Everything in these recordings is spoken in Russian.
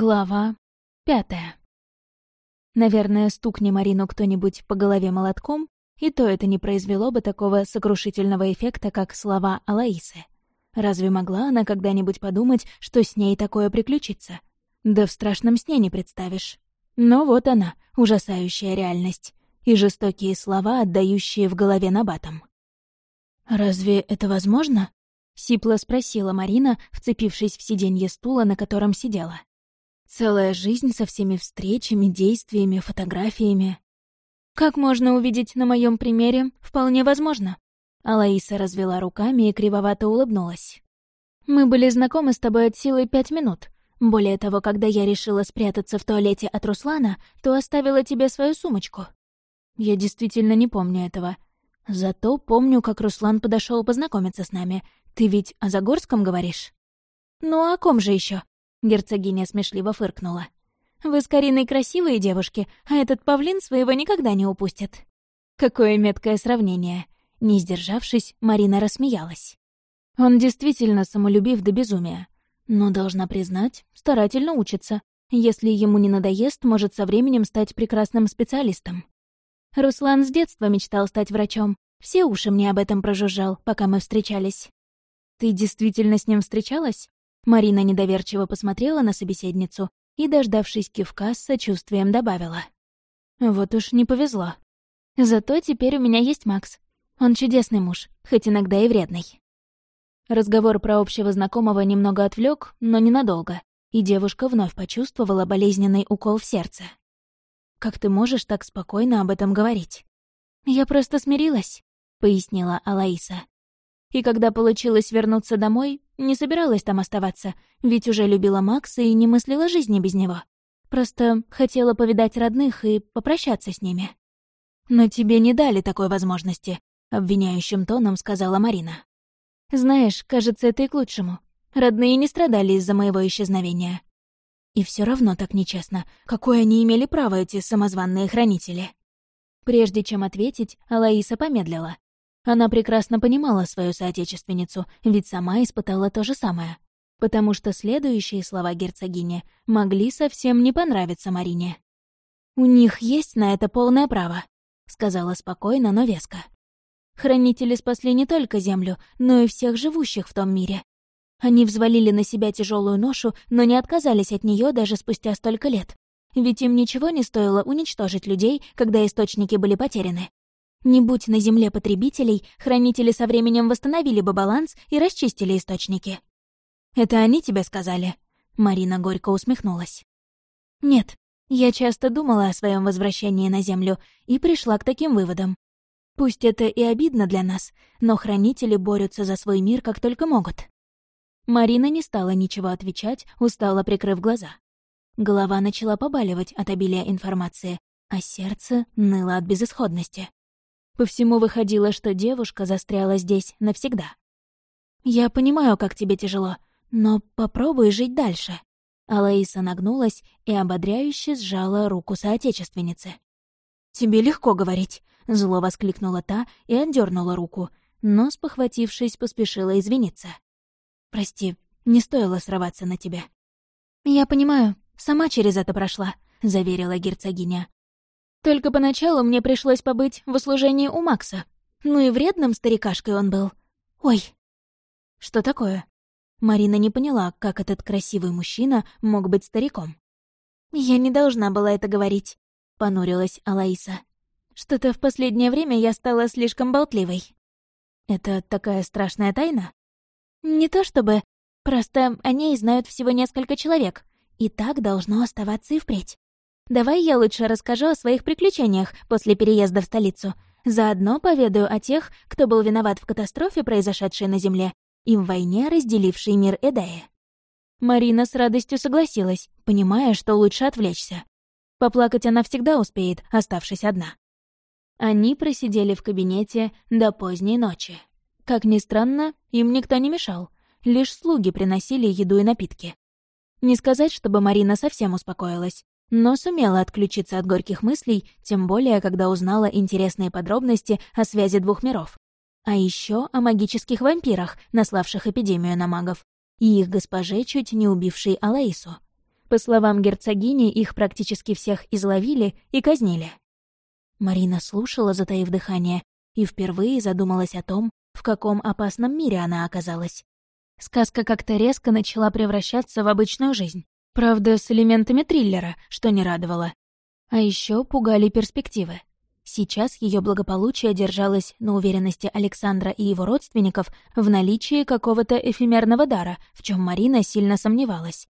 Глава пятая. Наверное, стукни Марину кто-нибудь по голове молотком, и то это не произвело бы такого сокрушительного эффекта, как слова Алаисы. Разве могла она когда-нибудь подумать, что с ней такое приключится? Да в страшном сне не представишь. Но вот она, ужасающая реальность, и жестокие слова, отдающие в голове набатом. «Разве это возможно?» — сипло спросила Марина, вцепившись в сиденье стула, на котором сидела. Целая жизнь со всеми встречами, действиями, фотографиями. Как можно увидеть на моем примере, вполне возможно. Алаиса развела руками и кривовато улыбнулась. Мы были знакомы с тобой от силы пять минут. Более того, когда я решила спрятаться в туалете от Руслана, то оставила тебе свою сумочку. Я действительно не помню этого. Зато помню, как Руслан подошел познакомиться с нами. Ты ведь о Загорском говоришь? Ну, а о ком же еще? Герцогиня смешливо фыркнула. «Вы с Кариной красивые девушки, а этот павлин своего никогда не упустит». Какое меткое сравнение. Не сдержавшись, Марина рассмеялась. Он действительно самолюбив до безумия. Но, должна признать, старательно учится. Если ему не надоест, может со временем стать прекрасным специалистом. Руслан с детства мечтал стать врачом. Все уши мне об этом прожужжал, пока мы встречались. «Ты действительно с ним встречалась?» Марина недоверчиво посмотрела на собеседницу и, дождавшись кивка, с сочувствием добавила. «Вот уж не повезло. Зато теперь у меня есть Макс. Он чудесный муж, хоть иногда и вредный». Разговор про общего знакомого немного отвлек, но ненадолго, и девушка вновь почувствовала болезненный укол в сердце. «Как ты можешь так спокойно об этом говорить?» «Я просто смирилась», — пояснила Алаиса. И когда получилось вернуться домой, не собиралась там оставаться, ведь уже любила Макса и не мыслила жизни без него. Просто хотела повидать родных и попрощаться с ними. «Но тебе не дали такой возможности», — обвиняющим тоном сказала Марина. «Знаешь, кажется, это и к лучшему. Родные не страдали из-за моего исчезновения». И все равно так нечестно. Какое они имели право, эти самозванные хранители? Прежде чем ответить, Алаиса помедлила. Она прекрасно понимала свою соотечественницу, ведь сама испытала то же самое. Потому что следующие слова герцогини могли совсем не понравиться Марине. «У них есть на это полное право», — сказала спокойно, но веско. «Хранители спасли не только Землю, но и всех живущих в том мире. Они взвалили на себя тяжелую ношу, но не отказались от нее даже спустя столько лет. Ведь им ничего не стоило уничтожить людей, когда источники были потеряны. Не будь на Земле потребителей, хранители со временем восстановили бы баланс и расчистили источники. «Это они тебе сказали?» Марина горько усмехнулась. «Нет, я часто думала о своем возвращении на Землю и пришла к таким выводам. Пусть это и обидно для нас, но хранители борются за свой мир как только могут». Марина не стала ничего отвечать, устало прикрыв глаза. Голова начала побаливать от обилия информации, а сердце ныло от безысходности. По всему выходило, что девушка застряла здесь навсегда. «Я понимаю, как тебе тяжело, но попробуй жить дальше». Алаиса нагнулась и ободряюще сжала руку соотечественницы. «Тебе легко говорить», — зло воскликнула та и отдернула руку, но, спохватившись, поспешила извиниться. «Прости, не стоило срываться на тебя». «Я понимаю, сама через это прошла», — заверила герцогиня. Только поначалу мне пришлось побыть в услужении у Макса. Ну и вредным старикашкой он был. Ой. Что такое? Марина не поняла, как этот красивый мужчина мог быть стариком. «Я не должна была это говорить», — понурилась Алаиса. «Что-то в последнее время я стала слишком болтливой». «Это такая страшная тайна?» «Не то чтобы. Просто о ней знают всего несколько человек, и так должно оставаться и впредь. Давай я лучше расскажу о своих приключениях после переезда в столицу. Заодно поведаю о тех, кто был виноват в катастрофе, произошедшей на Земле, и в войне, разделившей мир Эдея. Марина с радостью согласилась, понимая, что лучше отвлечься. Поплакать она всегда успеет, оставшись одна. Они просидели в кабинете до поздней ночи. Как ни странно, им никто не мешал. Лишь слуги приносили еду и напитки. Не сказать, чтобы Марина совсем успокоилась но сумела отключиться от горьких мыслей, тем более, когда узнала интересные подробности о связи двух миров. А еще о магических вампирах, наславших эпидемию на магов, и их госпоже, чуть не убившей Алаису. По словам герцогини, их практически всех изловили и казнили. Марина слушала, затаив дыхание, и впервые задумалась о том, в каком опасном мире она оказалась. Сказка как-то резко начала превращаться в обычную жизнь. Правда, с элементами триллера, что не радовало. А еще пугали перспективы. Сейчас ее благополучие держалось на уверенности Александра и его родственников в наличии какого-то эфемерного дара, в чем Марина сильно сомневалась.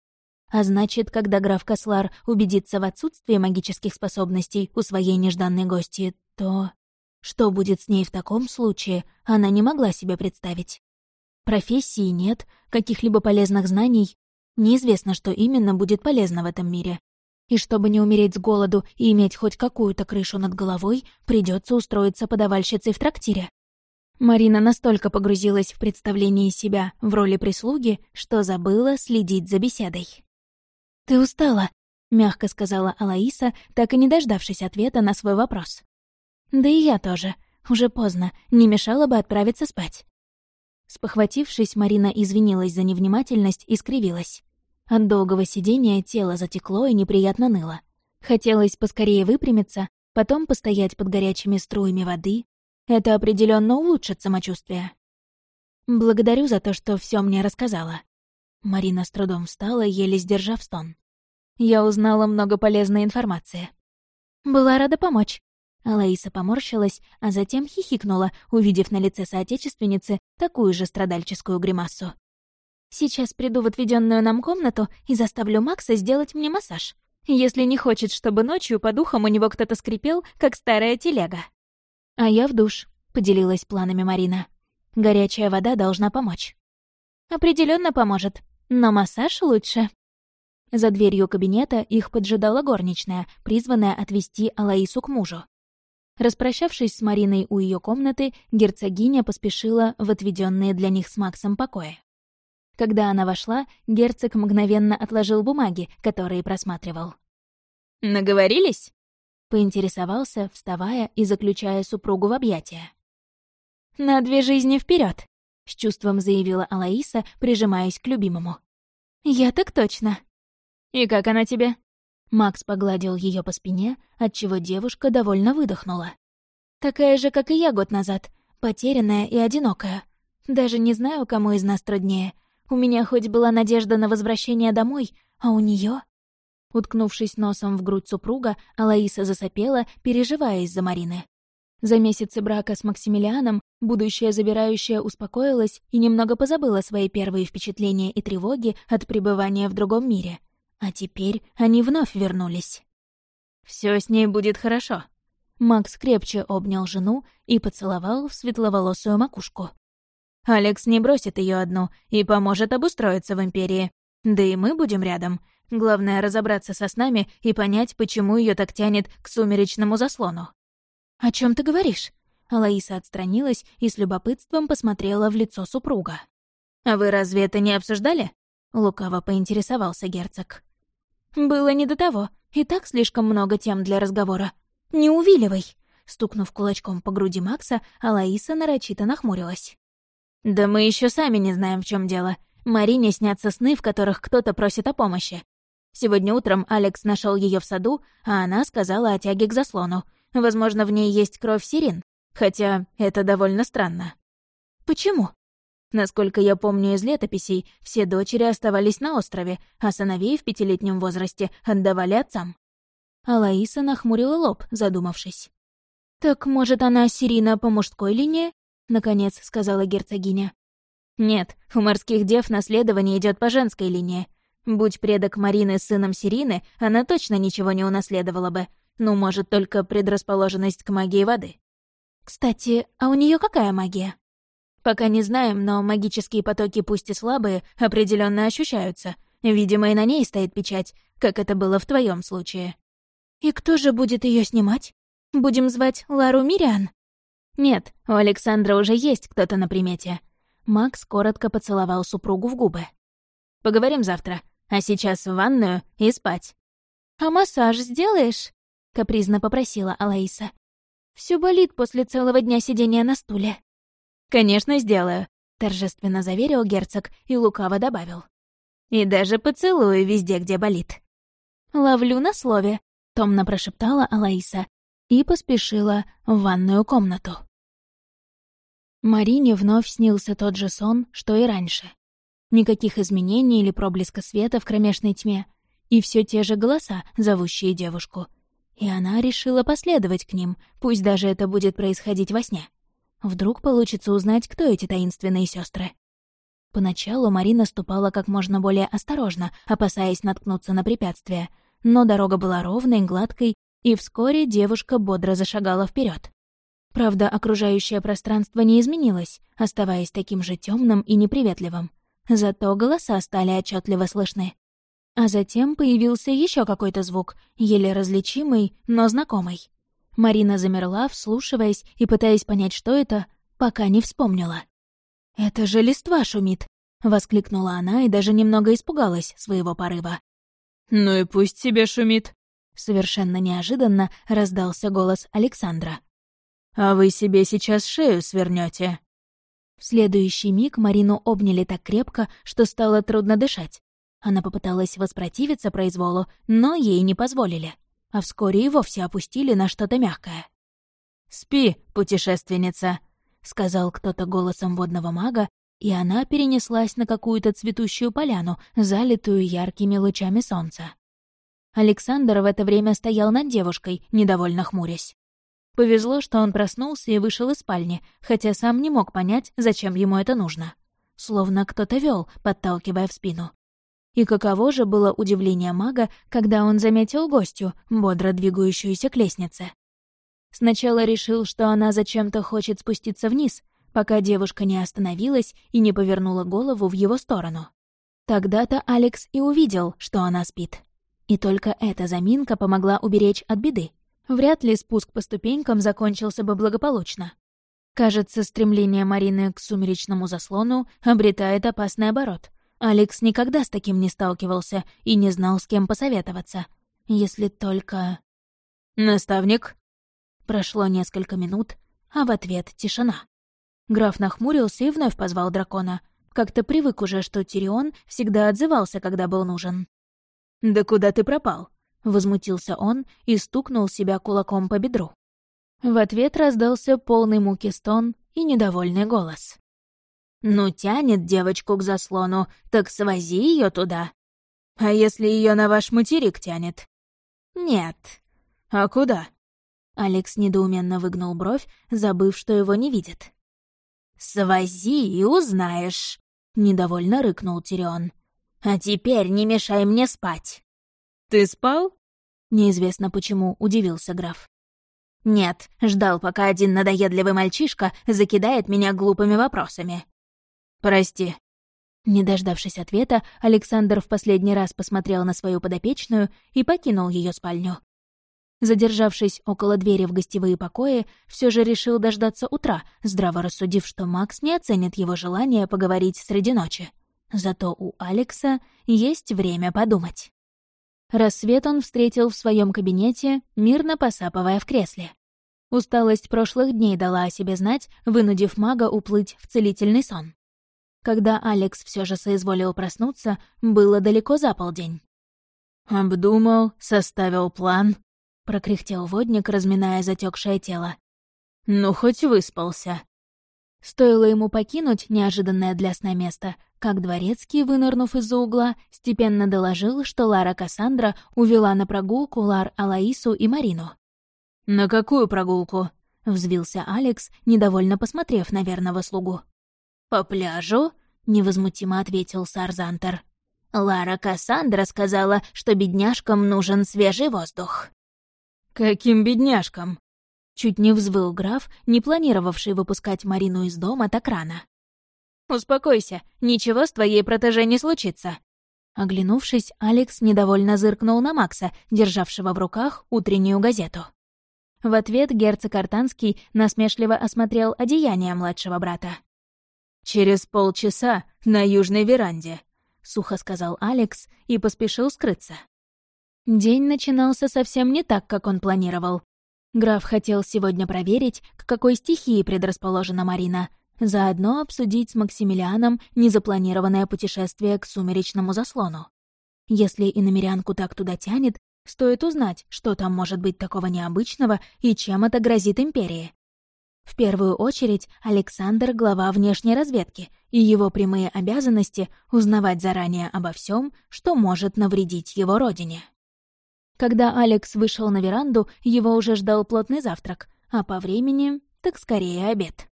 А значит, когда граф Кослар убедится в отсутствии магических способностей у своей нежданной гости, то... Что будет с ней в таком случае, она не могла себе представить. Профессии нет, каких-либо полезных знаний. Неизвестно, что именно будет полезно в этом мире. И чтобы не умереть с голоду и иметь хоть какую-то крышу над головой, придется устроиться подавальщицей в трактире. Марина настолько погрузилась в представление себя в роли прислуги, что забыла следить за беседой. «Ты устала», — мягко сказала Алаиса, так и не дождавшись ответа на свой вопрос. «Да и я тоже. Уже поздно, не мешало бы отправиться спать». Спохватившись, Марина извинилась за невнимательность и скривилась. От долгого сидения тело затекло и неприятно ныло. Хотелось поскорее выпрямиться, потом постоять под горячими струями воды. Это определенно улучшит самочувствие. Благодарю за то, что все мне рассказала. Марина с трудом встала, еле сдержав стон. Я узнала много полезной информации. Была рада помочь. Алаиса поморщилась, а затем хихикнула, увидев на лице соотечественницы такую же страдальческую гримасу. Сейчас приду в отведенную нам комнату и заставлю Макса сделать мне массаж. Если не хочет, чтобы ночью по духам у него кто-то скрипел, как старая телега. А я в душ, поделилась планами Марина. Горячая вода должна помочь. Определенно поможет, но массаж лучше. За дверью кабинета их поджидала горничная, призванная отвезти Алаису к мужу. Распрощавшись с Мариной у ее комнаты, герцогиня поспешила в отведенные для них с Максом покои. Когда она вошла, герцог мгновенно отложил бумаги, которые просматривал. «Наговорились?» — поинтересовался, вставая и заключая супругу в объятия. «На две жизни вперед, с чувством заявила Алаиса, прижимаясь к любимому. «Я так точно». «И как она тебе?» Макс погладил ее по спине, отчего девушка довольно выдохнула. «Такая же, как и я год назад, потерянная и одинокая. Даже не знаю, кому из нас труднее, у меня хоть была надежда на возвращение домой, а у нее. Уткнувшись носом в грудь супруга, Алаиса засопела, переживая из-за Марины. За месяцы брака с Максимилианом будущая забирающая успокоилась и немного позабыла свои первые впечатления и тревоги от пребывания в другом мире. А теперь они вновь вернулись. Все с ней будет хорошо». Макс крепче обнял жену и поцеловал в светловолосую макушку. Алекс не бросит ее одну и поможет обустроиться в Империи. Да и мы будем рядом. Главное — разобраться со снами и понять, почему ее так тянет к сумеречному заслону. «О чем ты говоришь?» Алаиса отстранилась и с любопытством посмотрела в лицо супруга. «А вы разве это не обсуждали?» — лукаво поинтересовался герцог. «Было не до того. И так слишком много тем для разговора. Не увиливай!» Стукнув кулачком по груди Макса, Алаиса нарочито нахмурилась. «Да мы еще сами не знаем, в чем дело. Марине снятся сны, в которых кто-то просит о помощи. Сегодня утром Алекс нашел ее в саду, а она сказала о тяге к заслону. Возможно, в ней есть кровь сирен, хотя это довольно странно. Почему? Насколько я помню из летописей, все дочери оставались на острове, а сыновей в пятилетнем возрасте отдавали отцам. А Лаиса нахмурила лоб, задумавшись. «Так, может, она Сирина по мужской линии, — наконец сказала герцогиня. «Нет, у морских дев наследование идет по женской линии. Будь предок Марины сыном Сирины, она точно ничего не унаследовала бы. Ну, может, только предрасположенность к магии воды». «Кстати, а у нее какая магия?» «Пока не знаем, но магические потоки, пусть и слабые, определенно ощущаются. Видимо, и на ней стоит печать, как это было в твоем случае». «И кто же будет ее снимать? Будем звать Лару Мириан?» «Нет, у Александра уже есть кто-то на примете». Макс коротко поцеловал супругу в губы. «Поговорим завтра, а сейчас в ванную и спать». «А массаж сделаешь?» — капризно попросила Алаиса. Все болит после целого дня сидения на стуле». «Конечно, сделаю», — торжественно заверил герцог и лукаво добавил. «И даже поцелую везде, где болит». ловлю на слове», — томно прошептала Алаиса и поспешила в ванную комнату. Марине вновь снился тот же сон, что и раньше. Никаких изменений или проблеска света в кромешной тьме, и все те же голоса, зовущие девушку. И она решила последовать к ним, пусть даже это будет происходить во сне. Вдруг получится узнать, кто эти таинственные сестры. Поначалу Марина ступала как можно более осторожно, опасаясь наткнуться на препятствия, но дорога была ровной, гладкой, и вскоре девушка бодро зашагала вперед. Правда, окружающее пространство не изменилось, оставаясь таким же темным и неприветливым. Зато голоса стали отчетливо слышны. А затем появился еще какой-то звук, еле различимый, но знакомый. Марина замерла, вслушиваясь и пытаясь понять, что это, пока не вспомнила. «Это же листва шумит!» — воскликнула она и даже немного испугалась своего порыва. «Ну и пусть себе шумит!» Совершенно неожиданно раздался голос Александра. «А вы себе сейчас шею свернете. В следующий миг Марину обняли так крепко, что стало трудно дышать. Она попыталась воспротивиться произволу, но ей не позволили. А вскоре и вовсе опустили на что-то мягкое. «Спи, путешественница», — сказал кто-то голосом водного мага, и она перенеслась на какую-то цветущую поляну, залитую яркими лучами солнца. Александр в это время стоял над девушкой, недовольно хмурясь. Повезло, что он проснулся и вышел из спальни, хотя сам не мог понять, зачем ему это нужно. Словно кто-то вел, подталкивая в спину. И каково же было удивление мага, когда он заметил гостью, бодро двигающуюся к лестнице. Сначала решил, что она зачем-то хочет спуститься вниз, пока девушка не остановилась и не повернула голову в его сторону. Тогда-то Алекс и увидел, что она спит. И только эта заминка помогла уберечь от беды. Вряд ли спуск по ступенькам закончился бы благополучно. Кажется, стремление Марины к сумеречному заслону обретает опасный оборот. Алекс никогда с таким не сталкивался и не знал, с кем посоветоваться. Если только... «Наставник?» Прошло несколько минут, а в ответ тишина. Граф нахмурился и вновь позвал дракона. Как-то привык уже, что Тирион всегда отзывался, когда был нужен. «Да куда ты пропал?» Возмутился он и стукнул себя кулаком по бедру. В ответ раздался полный муки стон и недовольный голос. «Ну, тянет девочку к заслону, так свози ее туда». «А если ее на ваш материк тянет?» «Нет». «А куда?» Алекс недоуменно выгнул бровь, забыв, что его не видит. «Свози и узнаешь», — недовольно рыкнул Тирион. «А теперь не мешай мне спать». «Ты спал?» Неизвестно почему, удивился граф. «Нет, ждал, пока один надоедливый мальчишка закидает меня глупыми вопросами». «Прости». Не дождавшись ответа, Александр в последний раз посмотрел на свою подопечную и покинул ее спальню. Задержавшись около двери в гостевые покои, все же решил дождаться утра, здраво рассудив, что Макс не оценит его желание поговорить среди ночи. Зато у Алекса есть время подумать. Рассвет он встретил в своем кабинете, мирно посапывая в кресле. Усталость прошлых дней дала о себе знать, вынудив мага уплыть в целительный сон. Когда Алекс все же соизволил проснуться, было далеко за полдень. «Обдумал, составил план», — прокряхтел водник, разминая затекшее тело. «Ну, хоть выспался». Стоило ему покинуть неожиданное для сна место, как дворецкий, вынырнув из-за угла, степенно доложил, что Лара Кассандра увела на прогулку Лар Алаису и Марину. «На какую прогулку?» — взвился Алекс, недовольно посмотрев на верного слугу. «По пляжу?» — невозмутимо ответил Сарзантер. «Лара Кассандра сказала, что бедняжкам нужен свежий воздух». «Каким бедняжкам?» Чуть не взвыл граф, не планировавший выпускать Марину из дома так рано. «Успокойся, ничего с твоей протеже не случится». Оглянувшись, Алекс недовольно зыркнул на Макса, державшего в руках утреннюю газету. В ответ герцог Артанский насмешливо осмотрел одеяние младшего брата. «Через полчаса на южной веранде», — сухо сказал Алекс и поспешил скрыться. День начинался совсем не так, как он планировал. Граф хотел сегодня проверить, к какой стихии предрасположена Марина, Заодно обсудить с Максимилианом незапланированное путешествие к сумеречному заслону. Если и так туда тянет, Стоит узнать, что там может быть такого необычного и чем это грозит Империи. В первую очередь Александр — глава внешней разведки, и его прямые обязанности — узнавать заранее обо всем, что может навредить его родине. Когда Алекс вышел на веранду, его уже ждал плотный завтрак, а по времени — так скорее обед.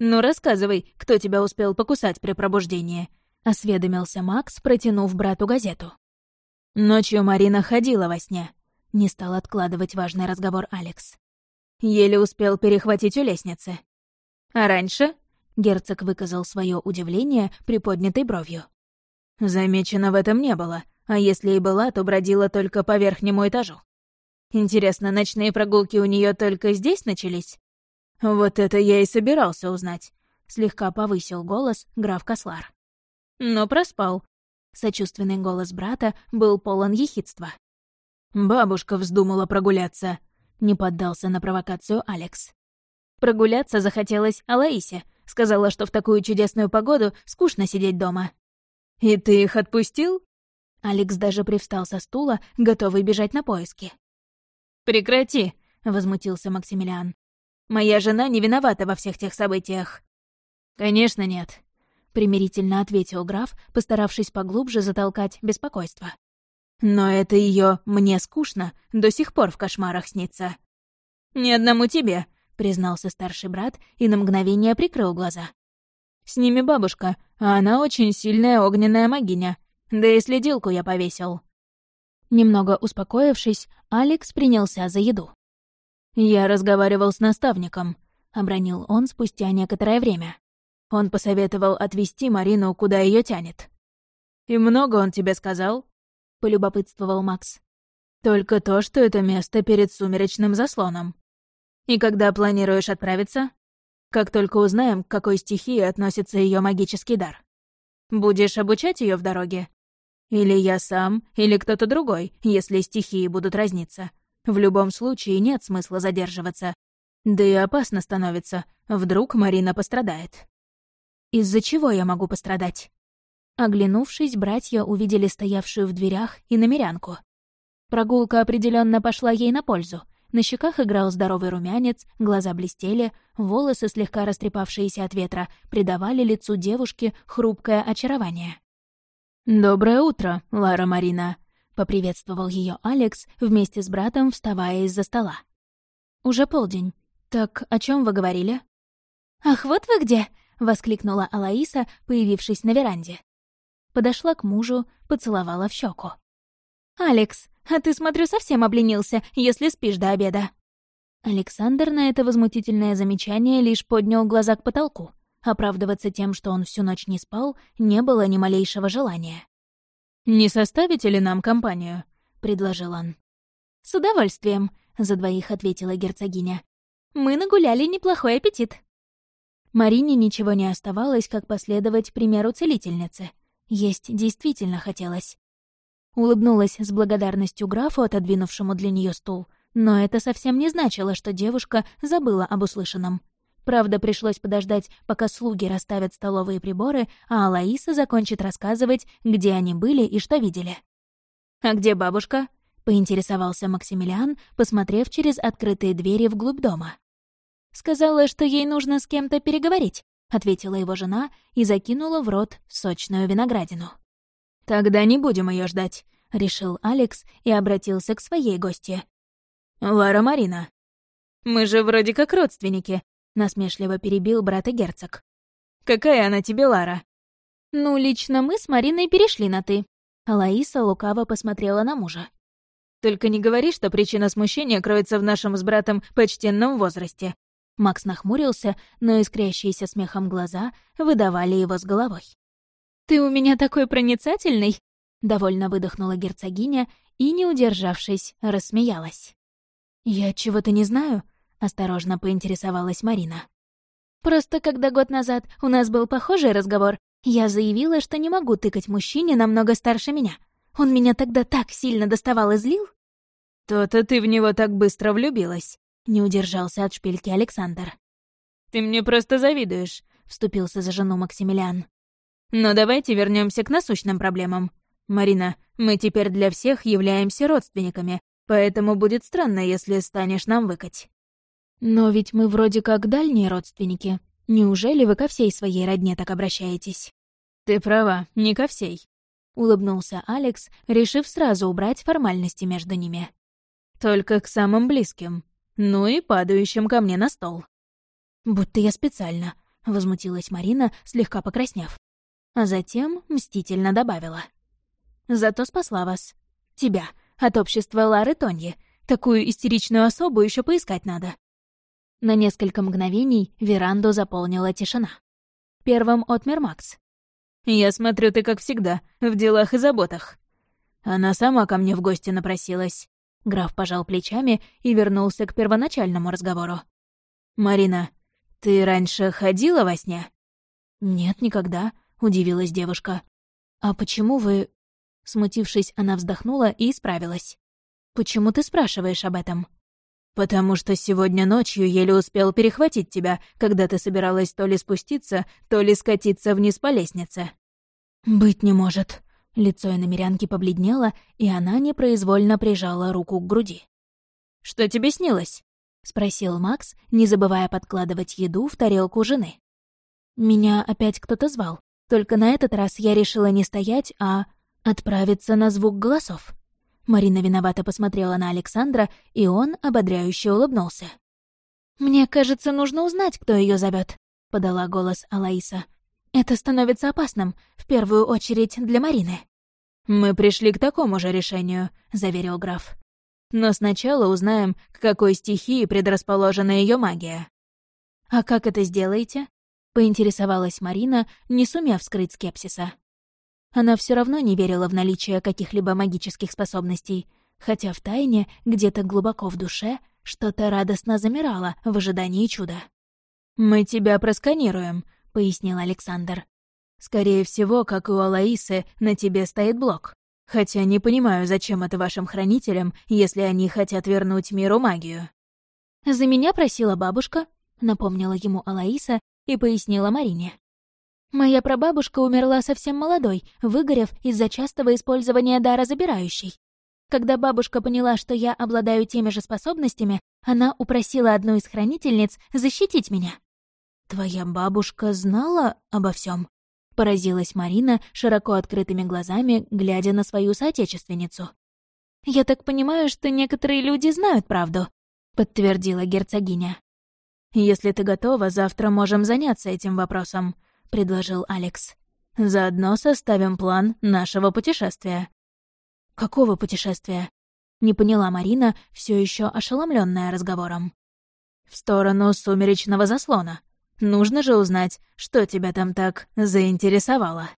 «Ну, рассказывай, кто тебя успел покусать при пробуждении?» — осведомился Макс, протянув брату газету. Ночью Марина ходила во сне. Не стал откладывать важный разговор Алекс. Еле успел перехватить у лестницы. А раньше герцог выказал свое удивление приподнятой бровью. Замечено в этом не было, а если и была, то бродила только по верхнему этажу. Интересно, ночные прогулки у нее только здесь начались? Вот это я и собирался узнать. Слегка повысил голос граф Кослар. Но проспал. Сочувственный голос брата был полон ехидства. Бабушка вздумала прогуляться. Не поддался на провокацию Алекс. Прогуляться захотелось Алаисе. Сказала, что в такую чудесную погоду скучно сидеть дома. «И ты их отпустил?» Алекс даже привстал со стула, готовый бежать на поиски. «Прекрати!» — возмутился Максимилиан. «Моя жена не виновата во всех тех событиях». «Конечно нет», — примирительно ответил граф, постаравшись поглубже затолкать беспокойство. Но это ее «мне скучно» до сих пор в кошмарах снится. «Ни одному тебе», — признался старший брат и на мгновение прикрыл глаза. «С ними бабушка, а она очень сильная огненная магиня. Да и следилку я повесил». Немного успокоившись, Алекс принялся за еду. «Я разговаривал с наставником», — обронил он спустя некоторое время. Он посоветовал отвезти Марину, куда ее тянет. «И много он тебе сказал?» — полюбопытствовал Макс. «Только то, что это место перед сумеречным заслоном. И когда планируешь отправиться? Как только узнаем, к какой стихии относится ее магический дар. Будешь обучать ее в дороге? Или я сам, или кто-то другой, если стихии будут разниться. В любом случае нет смысла задерживаться. Да и опасно становится. Вдруг Марина пострадает. Из-за чего я могу пострадать? Оглянувшись, братья увидели стоявшую в дверях и намерянку. Прогулка определенно пошла ей на пользу. На щеках играл здоровый румянец, глаза блестели, волосы, слегка растрепавшиеся от ветра, придавали лицу девушки хрупкое очарование. «Доброе утро, Лара Марина», — поприветствовал ее Алекс вместе с братом, вставая из-за стола. «Уже полдень. Так о чем вы говорили?» «Ах, вот вы где!» — воскликнула Алаиса, появившись на веранде подошла к мужу, поцеловала в щеку. «Алекс, а ты, смотрю, совсем обленился, если спишь до обеда». Александр на это возмутительное замечание лишь поднял глаза к потолку. Оправдываться тем, что он всю ночь не спал, не было ни малейшего желания. «Не составите ли нам компанию?» — предложил он. «С удовольствием», — за двоих ответила герцогиня. «Мы нагуляли неплохой аппетит». Марине ничего не оставалось, как последовать примеру целительницы. Есть действительно хотелось. Улыбнулась с благодарностью графу, отодвинувшему для нее стул, но это совсем не значило, что девушка забыла об услышанном. Правда, пришлось подождать, пока слуги расставят столовые приборы, а Алаиса закончит рассказывать, где они были и что видели. «А где бабушка?» — поинтересовался Максимилиан, посмотрев через открытые двери вглубь дома. «Сказала, что ей нужно с кем-то переговорить. — ответила его жена и закинула в рот сочную виноградину. «Тогда не будем ее ждать», — решил Алекс и обратился к своей гости. «Лара Марина». «Мы же вроде как родственники», — насмешливо перебил брат и герцог. «Какая она тебе, Лара?» «Ну, лично мы с Мариной перешли на «ты». Лаиса лукаво посмотрела на мужа. «Только не говори, что причина смущения кроется в нашем с братом почтенном возрасте», Макс нахмурился, но искрящиеся смехом глаза выдавали его с головой. «Ты у меня такой проницательный!» — довольно выдохнула герцогиня и, не удержавшись, рассмеялась. «Я чего-то не знаю?» — осторожно поинтересовалась Марина. «Просто когда год назад у нас был похожий разговор, я заявила, что не могу тыкать мужчине намного старше меня. Он меня тогда так сильно доставал и злил». «То-то ты в него так быстро влюбилась», не удержался от шпильки Александр. «Ты мне просто завидуешь», — вступился за жену Максимилиан. «Но давайте вернемся к насущным проблемам. «Марина, мы теперь для всех являемся родственниками, поэтому будет странно, если станешь нам выкать». «Но ведь мы вроде как дальние родственники. Неужели вы ко всей своей родне так обращаетесь?» «Ты права, не ко всей», — улыбнулся Алекс, решив сразу убрать формальности между ними. «Только к самым близким. Ну и падающим ко мне на стол». «Будто я специально», — возмутилась Марина, слегка покраснев. А затем мстительно добавила. «Зато спасла вас. Тебя, от общества Лары Тоньи. Такую истеричную особу еще поискать надо». На несколько мгновений веранду заполнила тишина. Первым отмер Макс. «Я смотрю, ты, как всегда, в делах и заботах». Она сама ко мне в гости напросилась. Граф пожал плечами и вернулся к первоначальному разговору. «Марина, ты раньше ходила во сне?» «Нет, никогда», — удивилась девушка. «А почему вы...» Смутившись, она вздохнула и исправилась. «Почему ты спрашиваешь об этом?» «Потому что сегодня ночью еле успел перехватить тебя, когда ты собиралась то ли спуститься, то ли скатиться вниз по лестнице». «Быть не может». Лицо иномерянки побледнело, и она непроизвольно прижала руку к груди. «Что тебе снилось?» — спросил Макс, не забывая подкладывать еду в тарелку жены. «Меня опять кто-то звал. Только на этот раз я решила не стоять, а отправиться на звук голосов». Марина виновато посмотрела на Александра, и он ободряюще улыбнулся. «Мне кажется, нужно узнать, кто ее зовет, подала голос Алаиса. «Это становится опасным, в первую очередь для Марины». «Мы пришли к такому же решению», — заверил граф. «Но сначала узнаем, к какой стихии предрасположена ее магия». «А как это сделаете?» — поинтересовалась Марина, не сумев скрыть скепсиса. Она все равно не верила в наличие каких-либо магических способностей, хотя в тайне, где-то глубоко в душе, что-то радостно замирало в ожидании чуда. «Мы тебя просканируем», — пояснил Александр. «Скорее всего, как и у Алаисы, на тебе стоит блок. Хотя не понимаю, зачем это вашим хранителям, если они хотят вернуть миру магию». «За меня просила бабушка», — напомнила ему Алаиса и пояснила Марине. Моя прабабушка умерла совсем молодой, выгорев из-за частого использования дара забирающей. Когда бабушка поняла, что я обладаю теми же способностями, она упросила одну из хранительниц защитить меня. «Твоя бабушка знала обо всем? поразилась Марина широко открытыми глазами, глядя на свою соотечественницу. «Я так понимаю, что некоторые люди знают правду», — подтвердила герцогиня. «Если ты готова, завтра можем заняться этим вопросом», — предложил Алекс. «Заодно составим план нашего путешествия». «Какого путешествия?» — не поняла Марина, все еще ошеломленная разговором. «В сторону сумеречного заслона. Нужно же узнать, что тебя там так заинтересовало».